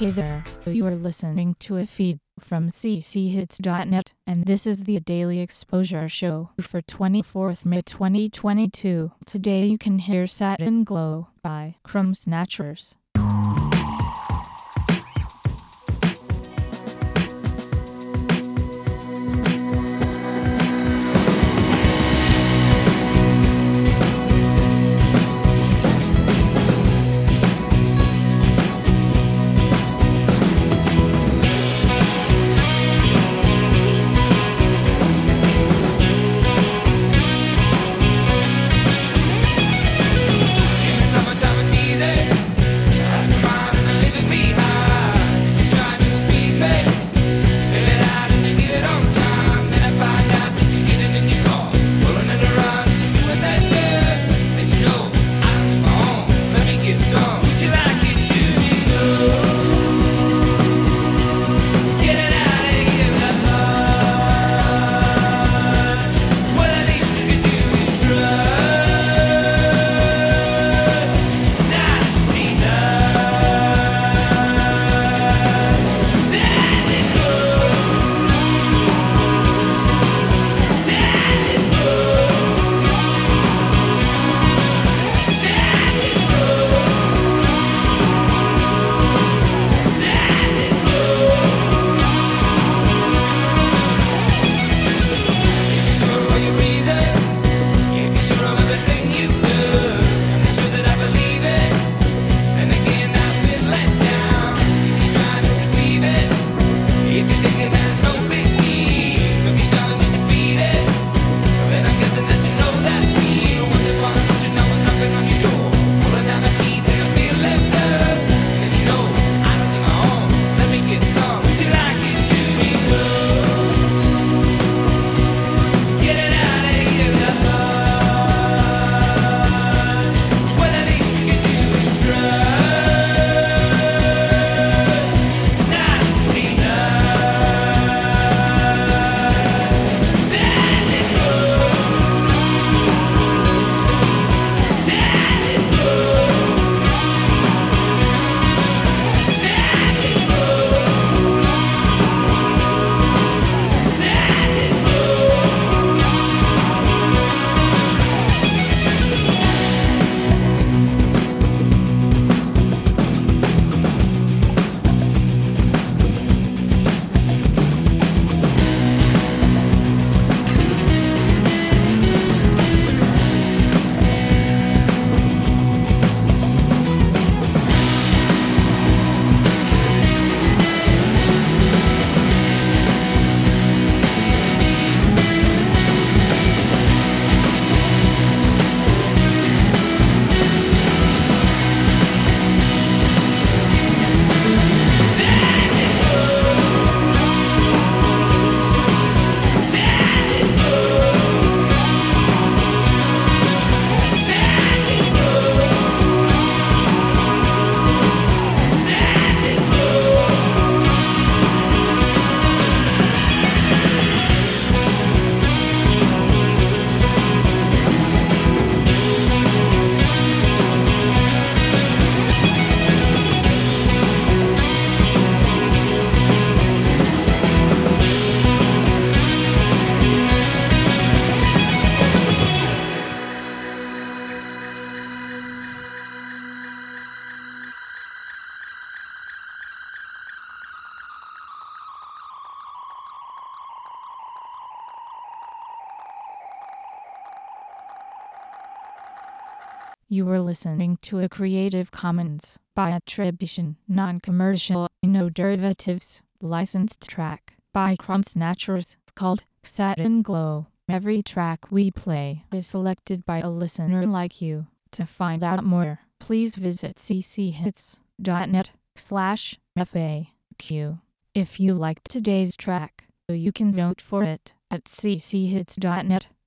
Hey there, you are listening to a feed from cchits.net, and this is the Daily Exposure Show for 24th May 2022. Today you can hear Satin Glow by Crumb Snatchers. You were listening to a Creative Commons by attribution, non-commercial, no derivatives, licensed track by Crumb Snatchers called Satin Glow. Every track we play is selected by a listener like you. To find out more, please visit cchits.net slash FAQ. If you liked today's track, you can vote for it at cchits.net